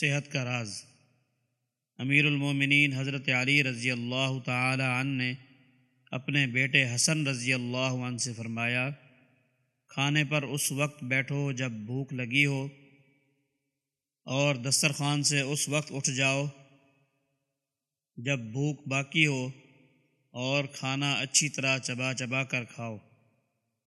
صحت کا راز۔ امیر المومنین حضرت علی رضی اللہ تعالی عنہ نے اپنے بیٹے حسن رضی اللہ عنہ سے فرمایا، کھانے پر اس وقت بیٹھو جب بھوک لگی ہو اور دسترخوان سے اس وقت اٹھ جاؤ جب بھوک باقی ہو اور کھانا اچھی طرح چبا چبا کر کھاؤ۔